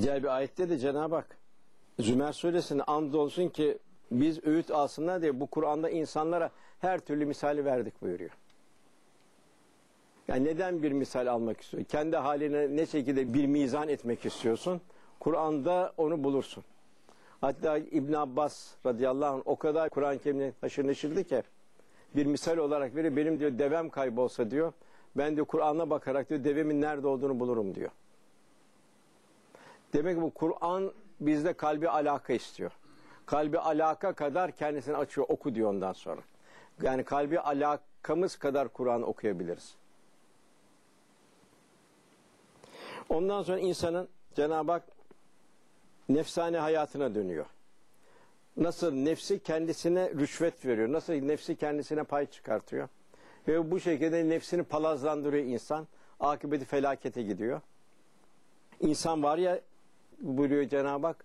Diğer bir ayette de Cenab-ı Hak Zümer suresinde andolsun ki biz öğüt alsınlar diye bu Kur'an'da insanlara her türlü misali verdik buyuruyor. Yani neden bir misal almak istiyor? Kendi haline ne şekilde bir mizan etmek istiyorsun? Kur'an'da onu bulursun. Hatta İbn Abbas radıyallahu anh o kadar Kur'an-ı Kerim'e haşır neşirdi ki bir misal olarak veriyor. Benim diyor devem kaybolsa diyor. Ben diyor Kur'an'a bakarak diyor devemin nerede olduğunu bulurum diyor. Demek ki bu Kur'an bizde kalbi alaka istiyor. Kalbi alaka kadar kendisini açıyor oku diyor ondan sonra. Yani kalbi alakamız kadar Kur'an okuyabiliriz. Ondan sonra insanın Cenab-ı Hak nefsane hayatına dönüyor. Nasıl nefsi kendisine rüşvet veriyor, nasıl nefsi kendisine pay çıkartıyor. Ve bu şekilde nefsini palazlandırıyor insan. Akıbeti felakete gidiyor. İnsan var ya buyuruyor Cenab-ı Hak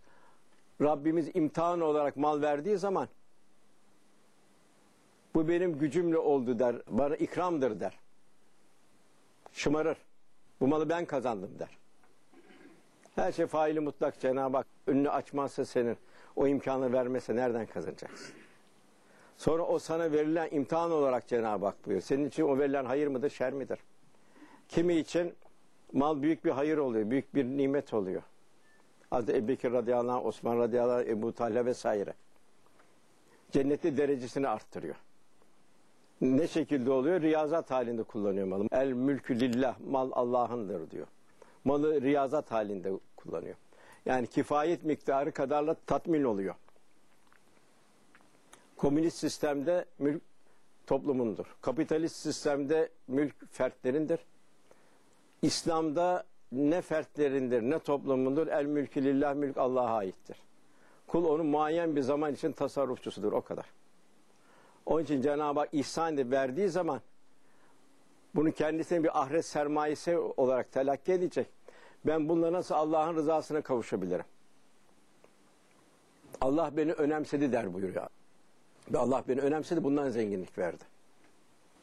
Rabbimiz imtihan olarak mal verdiği zaman bu benim gücümle oldu der. Bana ikramdır der. Şımarır. Bu malı ben kazandım der. Her şey faili mutlak Cenab-ı Hak önünü açmazsa senin o imkanı vermese nereden kazanacaksın? Sonra o sana verilen imtihan olarak Cenab-ı Hak buyuruyor. Senin için o verilen hayır mıdır, şer midir? Kimi için mal büyük bir hayır oluyor, büyük bir nimet oluyor. Hazreti Ebu Bekir radıyallahu anh, Osman radıyallahu anh, Ebu Talha vesaire. Cenneti derecesini arttırıyor. Ne şekilde oluyor? Riyazat halinde kullanıyor malı. El mülkü lillah, mal Allah'ındır diyor. Malı riyazat halinde kullanıyor. Yani kifayet miktarı kadarla tatmin oluyor. Komünist sistemde mülk toplumundur. Kapitalist sistemde mülk fertlerindir. İslam'da ne fertlerindir ne toplumundur. El mülkü lillah mülk Allah'a aittir. Kul onun muayyen bir zaman için tasarrufçusudur o kadar. Onun için Cenab-ı Hak ihsan verdiği zaman bunu kendisine bir ahiret sermayesi olarak telakki edecek. Ben bununla nasıl Allah'ın rızasına kavuşabilirim? Allah beni önemsedi der buyuruyor. Ve Allah beni önemsedi bundan zenginlik verdi.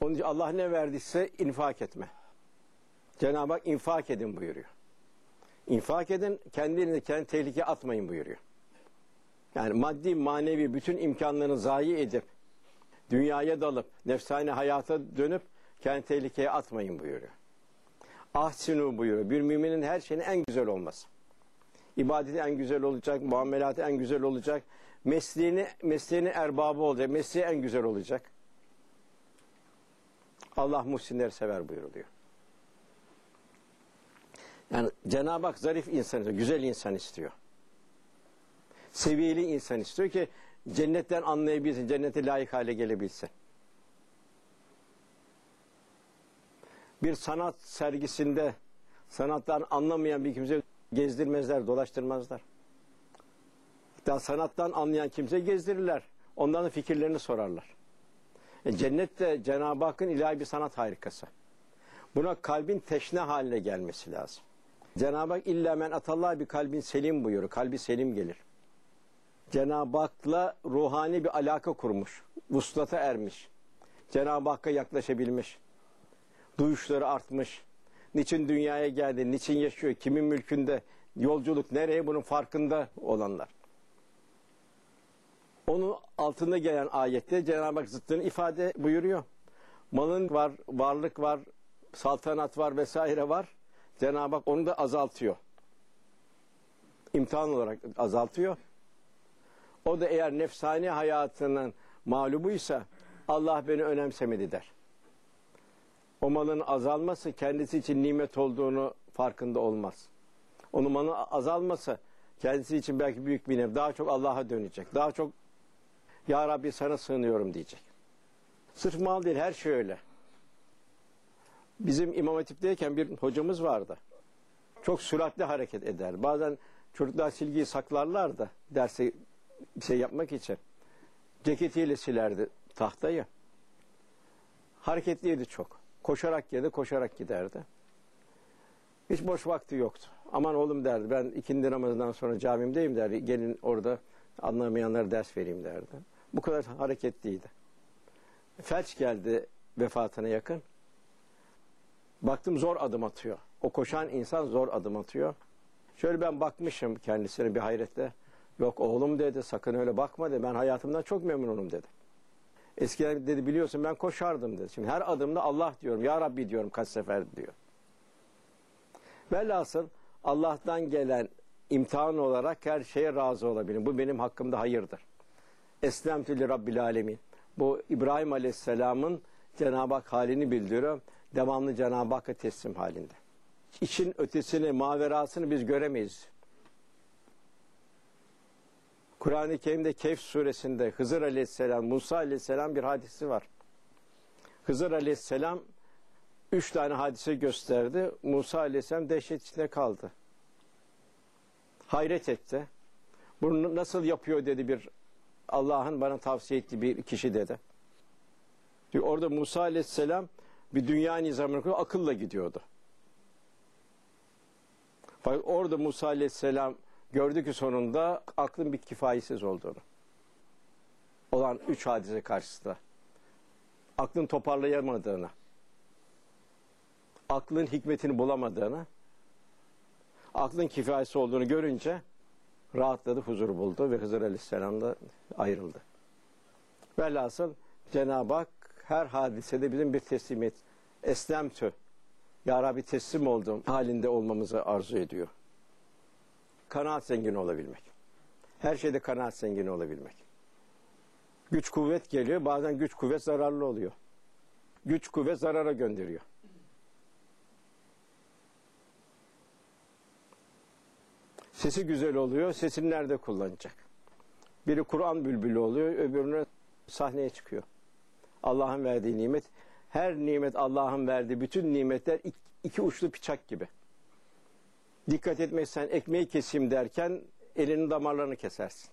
Onun için Allah ne verdiyse infak etme. Cenab-ı Hak infak edin buyuruyor. İnfak edin, kendinizi kendi tehlikeye atmayın buyuruyor. Yani maddi, manevi bütün imkanlarını zayi edip, dünyaya dalıp, nefsane hayata dönüp, kendi tehlikeye atmayın buyuruyor. Ahsinu buyuruyor. Bir müminin her şeyin en güzel olması. İbadeti en güzel olacak, muamelatı en güzel olacak, mesleğini, mesleğini erbabı olacak, mesleği en güzel olacak. Allah muhsinleri sever buyuruluyor. Yani Cenab-ı Hak zarif insan istiyor, güzel insan istiyor. Seviyeli insan istiyor ki cennetten anlayabilsin, cennete layık hale gelebilsin. Bir sanat sergisinde sanattan anlamayan bir kimse gezdirmezler, dolaştırmazlar. Hatta sanattan anlayan kimse gezdirirler. Da fikirlerini sorarlar. E, cennet de Cenab-ı Hakk'ın ilahi bir sanat harikası. Buna kalbin teşne haline gelmesi lazım. Cenab-ı Hak illa men atallah bir kalbin selim buyuruyor. Kalbi selim gelir. Cenab-ı Hak'la ruhani bir alaka kurmuş. Vuslata ermiş. Cenab-ı Hakk'a yaklaşabilmiş. Duyuşları artmış. Niçin dünyaya geldi, niçin yaşıyor, kimin mülkünde, yolculuk nereye bunun farkında olanlar. Onun altında gelen ayette Cenab-ı Hak zıttını ifade buyuruyor. Malın var, varlık var, saltanat var vesaire var. Cenab-ı Hak onu da azaltıyor. İmtihan olarak azaltıyor. O da eğer nefsani hayatının mağlubuysa Allah beni önemsemedi der. O malın azalması kendisi için nimet olduğunu farkında olmaz. Onun malın azalması kendisi için belki büyük bir nimet. Daha çok Allah'a dönecek. Daha çok Ya Rabbi sana sığınıyorum diyecek. Sırf mal değil her şey öyle. Bizim İmam Hatip'teyken bir hocamız vardı. Çok süratli hareket eder. Bazen çocuklar silgiyi saklarlar da derse bir şey yapmak için. Ceketiyle silerdi tahtayı. Hareketliydi çok. Koşarak geldi, koşarak giderdi. Hiç boş vakti yoktu. Aman oğlum derdi, ben ikindi namazından sonra camimdeyim derdi. Gelin orada anlamayanlara ders vereyim derdi. Bu kadar hareketliydi. Felç geldi vefatına yakın. Baktım zor adım atıyor. O koşan insan zor adım atıyor. Şöyle ben bakmışım kendisine bir hayretle. Yok oğlum dedi sakın öyle bakma dedi. Ben hayatımdan çok memnunum dedi. Eskiden dedi biliyorsun ben koşardım dedi. Şimdi her adımda Allah diyorum. Ya Rabbi diyorum kaç sefer diyor. Velhasıl Allah'tan gelen imtihan olarak her şeye razı olabilirim. Bu benim hakkımda hayırdır. Eslemtü li Rabbil Alemin. Bu İbrahim Aleyhisselam'ın Cenab-ı Hak halini bildiriyor. Devamlı Cenab-ı Hakk'a teslim halinde. İçin ötesini, maverasını biz göremeyiz. Kur'an-ı Kerim'de Kehf suresinde Hızır Aleyhisselam, Musa Aleyhisselam bir hadisi var. Hızır Aleyhisselam üç tane hadise gösterdi. Musa Aleyhisselam dehşet içinde kaldı. Hayret etti. Bunu nasıl yapıyor dedi bir Allah'ın bana tavsiye ettiği bir kişi dedi. Orada Musa Aleyhisselam bir dünya nizamını kuruyor, akılla gidiyordu. Fakat orada Musa Aleyhisselam gördü ki sonunda aklın bir kifayesiz olduğunu. Olan üç hadise karşısında. Aklın toparlayamadığını, aklın hikmetini bulamadığını, aklın kifayesi olduğunu görünce rahatladı, huzur buldu ve Hızır Aleyhisselam'da ayrıldı. Velhasıl Cenab-ı Hak her hadisede bizim bir teslimiyet, eslemtü, Ya Rabbi teslim oldum halinde olmamızı arzu ediyor. Kanaat zengini olabilmek. Her şeyde kanaat zengini olabilmek. Güç kuvvet geliyor, bazen güç kuvvet zararlı oluyor. Güç kuvvet zarara gönderiyor. Sesi güzel oluyor, sesini nerede kullanacak? Biri Kur'an bülbülü oluyor, öbürüne sahneye çıkıyor. Allah'ın verdiği nimet, her nimet Allah'ın verdiği bütün nimetler iki uçlu bıçak gibi. Dikkat etmezsen ekmeği keseyim derken elinin damarlarını kesersin.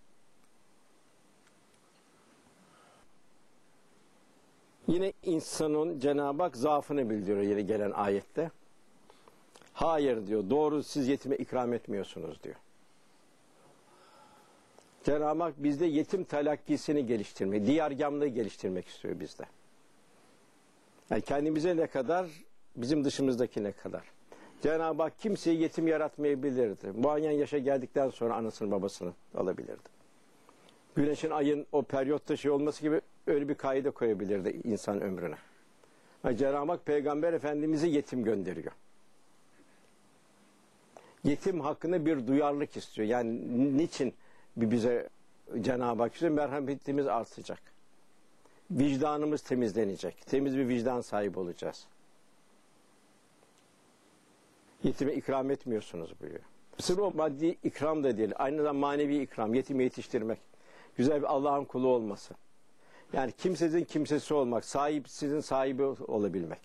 Yine insanın Cenab-ı Hak zaafını bildiriyor yeni gelen ayette. Hayır diyor, doğru siz yetime ikram etmiyorsunuz diyor. Cenab-ı Hak bizde yetim telakkisini geliştirmek, diyargamlığı geliştirmek istiyor bizde. Yani kendimize ne kadar, bizim dışımızdaki ne kadar. Cenab-ı Hak kimseyi yetim yaratmayabilirdi. Muayyen yaşa geldikten sonra anasını babasını alabilirdi. Güneşin ayın o periyotta şey olması gibi öyle bir kaide koyabilirdi insan ömrüne. Yani Cenab-ı Hak Peygamber Efendimiz'i yetim gönderiyor. Yetim hakkında bir duyarlılık istiyor. Yani niçin bize Cenab-ı Hak istiyor? Merhametimiz artacak. Vicdanımız temizlenecek. Temiz bir vicdan sahibi olacağız. Yetime ikram etmiyorsunuz buyuruyor. Sırf o maddi ikram da değil. Aynı zamanda manevi ikram. Yetimi yetiştirmek. Güzel bir Allah'ın kulu olması. Yani kimsesizin kimsesi olmak. Sahipsizin sahibi olabilmek.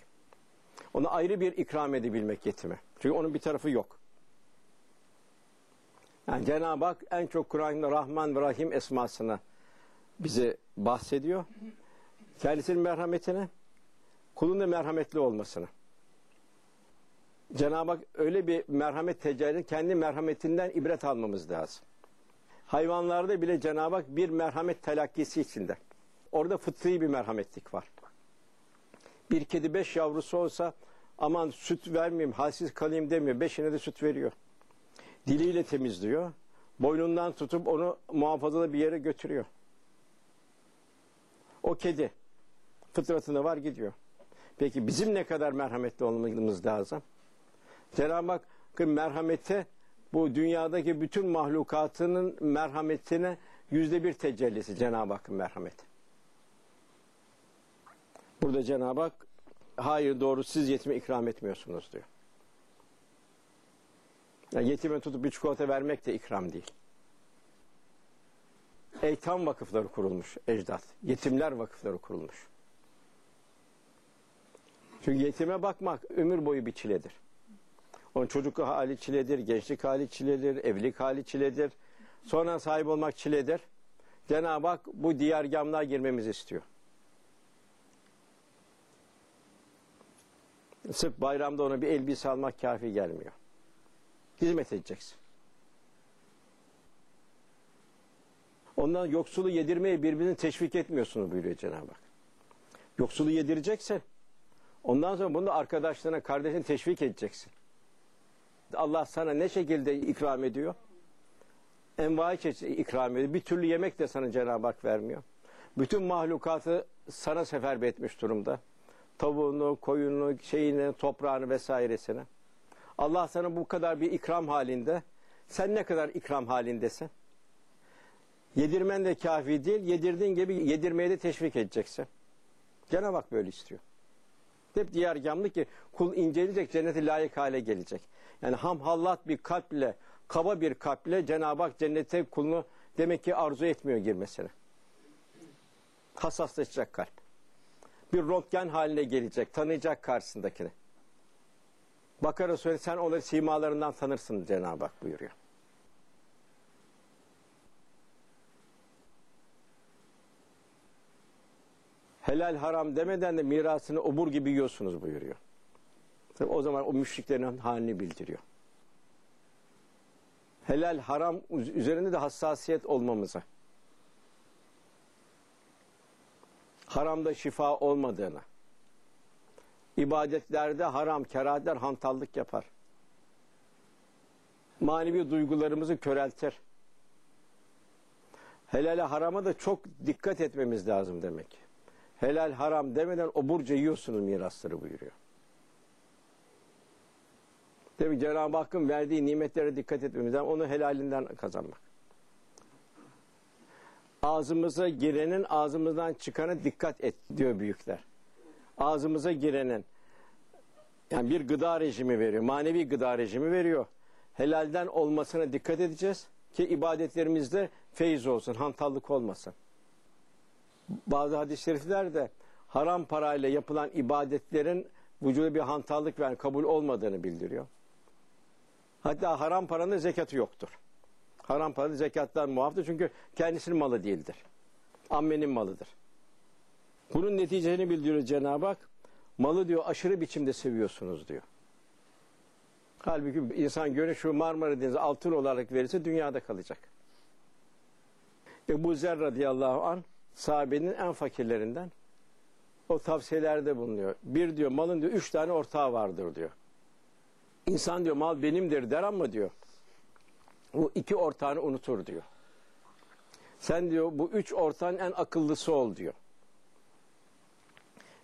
Ona ayrı bir ikram edebilmek yetime. Çünkü onun bir tarafı yok. Yani Cenab-ı Hak en çok Kur'an'da Rahman ve Rahim esmasını bize bahsediyor. Kendisinin merhametine, kulun da merhametli olmasını. Cenab-ı Hak öyle bir merhamet tecelli, kendi merhametinden ibret almamız lazım. Hayvanlarda bile Cenab-ı Hak bir merhamet telakkisi içinde. Orada fıtri bir merhametlik var. Bir kedi beş yavrusu olsa aman süt vermeyeyim, halsiz kalayım demiyor. Beşine de süt veriyor. Diliyle temizliyor. Boynundan tutup onu muhafazalı bir yere götürüyor. O kedi fıtratında var gidiyor. Peki bizim ne kadar merhametli olmamız lazım? Cenab-ı Hakk'ın merhameti bu dünyadaki bütün mahlukatının merhametine yüzde bir tecellisi Cenab-ı Hakk'ın merhameti. Burada Cenab-ı Hak hayır doğru siz yetime ikram etmiyorsunuz diyor. Yani yetime tutup bir çikolata vermek de ikram değil. Eytam vakıfları kurulmuş ecdat. Yetimler vakıfları kurulmuş. Çünkü yetime bakmak ömür boyu bir çiledir. Onun çocuk hali çiledir, gençlik hali çiledir, evlilik hali çiledir. Sonra sahip olmak çiledir. Cenab-ı Hak bu diyargamlığa girmemizi istiyor. Sırf bayramda ona bir elbise almak kafi gelmiyor. Hizmet edeceksin. Ondan yoksulu yedirmeye birbirini teşvik etmiyorsunuz buyuruyor Cenab-ı Hak. Yoksulu yedireceksin. Ondan sonra bunu da arkadaşlarına, kardeşine teşvik edeceksin. Allah sana ne şekilde ikram ediyor? Envai çeşit ikram ediyor. Bir türlü yemek de sana Cenab-ı Hak vermiyor. Bütün mahlukatı sana seferber etmiş durumda. Tavuğunu, koyunu, şeyini, toprağını vesairesini. Allah sana bu kadar bir ikram halinde. Sen ne kadar ikram halindesin? Yedirmen de kafi değil, yedirdiğin gibi yedirmeye de teşvik edeceksin. Cenab-ı Hak böyle istiyor. Hep diğer gamlı ki kul inceleyecek cennete layık hale gelecek. Yani ham hallat bir kalple, kaba bir kalple Cenab-ı Hak cennete kulunu demek ki arzu etmiyor girmesini. Hassaslaşacak kalp. Bir röntgen haline gelecek, tanıyacak karşısındakini. Bakara söyle sen onları simalarından tanırsın Cenab-ı Hak buyuruyor. helal haram demeden de mirasını obur gibi yiyorsunuz buyuruyor. Tabii o zaman o müşriklerin halini bildiriyor. Helal haram üzerinde de hassasiyet olmamıza. Haramda şifa olmadığına. İbadetlerde haram, kerahatler hantallık yapar. Manevi duygularımızı köreltir. Helale harama da çok dikkat etmemiz lazım demek helal haram demeden oburca yiyorsunuz mirasları buyuruyor. Tabi Cenab-ı Hakk'ın verdiği nimetlere dikkat etmemiz lazım. Onu helalinden kazanmak. Ağzımıza girenin ağzımızdan çıkanı dikkat et diyor büyükler. Ağzımıza girenin yani bir gıda rejimi veriyor. Manevi gıda rejimi veriyor. Helalden olmasına dikkat edeceğiz ki ibadetlerimizde feyiz olsun, hantallık olmasın bazı hadis-i şeriflerde haram parayla yapılan ibadetlerin vücuda bir hantallık ve kabul olmadığını bildiriyor. Hatta haram paranın zekatı yoktur. Haram paranın zekattan muaftır çünkü kendisinin malı değildir. Ammenin malıdır. Bunun neticesini bildiriyor Cenab-ı Hak. Malı diyor aşırı biçimde seviyorsunuz diyor. Halbuki insan göre şu Marmara Denizi altın olarak verirse dünyada kalacak. Ebu Zer radıyallahu anh sahabenin en fakirlerinden. O tavsiyelerde bulunuyor. Bir diyor malın diyor üç tane ortağı vardır diyor. İnsan diyor mal benimdir der ama diyor. Bu iki ortağını unutur diyor. Sen diyor bu üç ortağın en akıllısı ol diyor.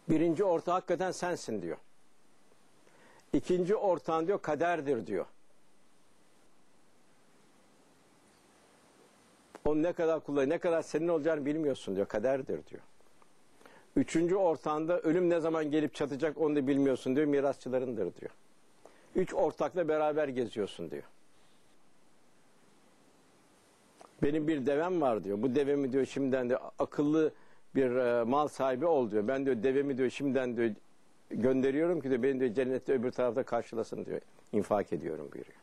Birinci ortağı hakikaten sensin diyor. İkinci ortağın diyor kaderdir diyor. Onu ne kadar kullan, ne kadar senin olacağını bilmiyorsun diyor. Kaderdir diyor. Üçüncü ortağında ölüm ne zaman gelip çatacak onu da bilmiyorsun diyor. Mirasçılarındır diyor. Üç ortakla beraber geziyorsun diyor. Benim bir devem var diyor. Bu devemi diyor şimdiden de akıllı bir e, mal sahibi ol diyor. Ben diyor devemi diyor şimdiden diyor gönderiyorum ki diyor beni diyor cennette öbür tarafta karşılasın diyor. İnfak ediyorum buyuruyor.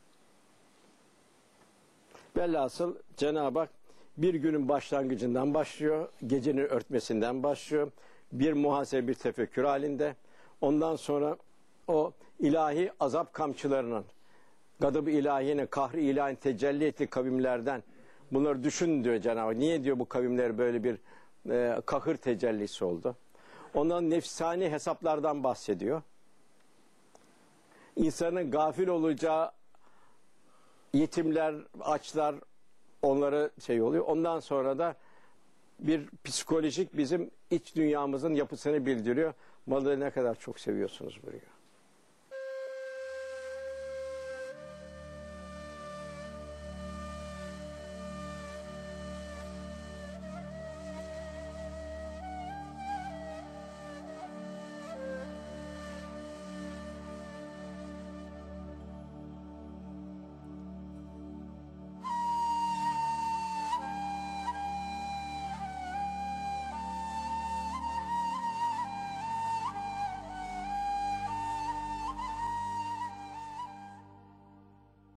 Velhasıl Cenab-ı Hak bir günün başlangıcından başlıyor, gecenin örtmesinden başlıyor. Bir muhasebe, bir tefekkür halinde. Ondan sonra o ilahi azap kamçılarının, gadab-ı ilahinin, kahri ilahin tecelli ettiği kavimlerden bunları düşün diyor Cenab-ı Hak. Niye diyor bu kavimler böyle bir e, kahır tecellisi oldu? Ondan nefsani hesaplardan bahsediyor. İnsanın gafil olacağı yetimler, açlar, onları şey oluyor. Ondan sonra da bir psikolojik bizim iç dünyamızın yapısını bildiriyor. Malı ne kadar çok seviyorsunuz buraya.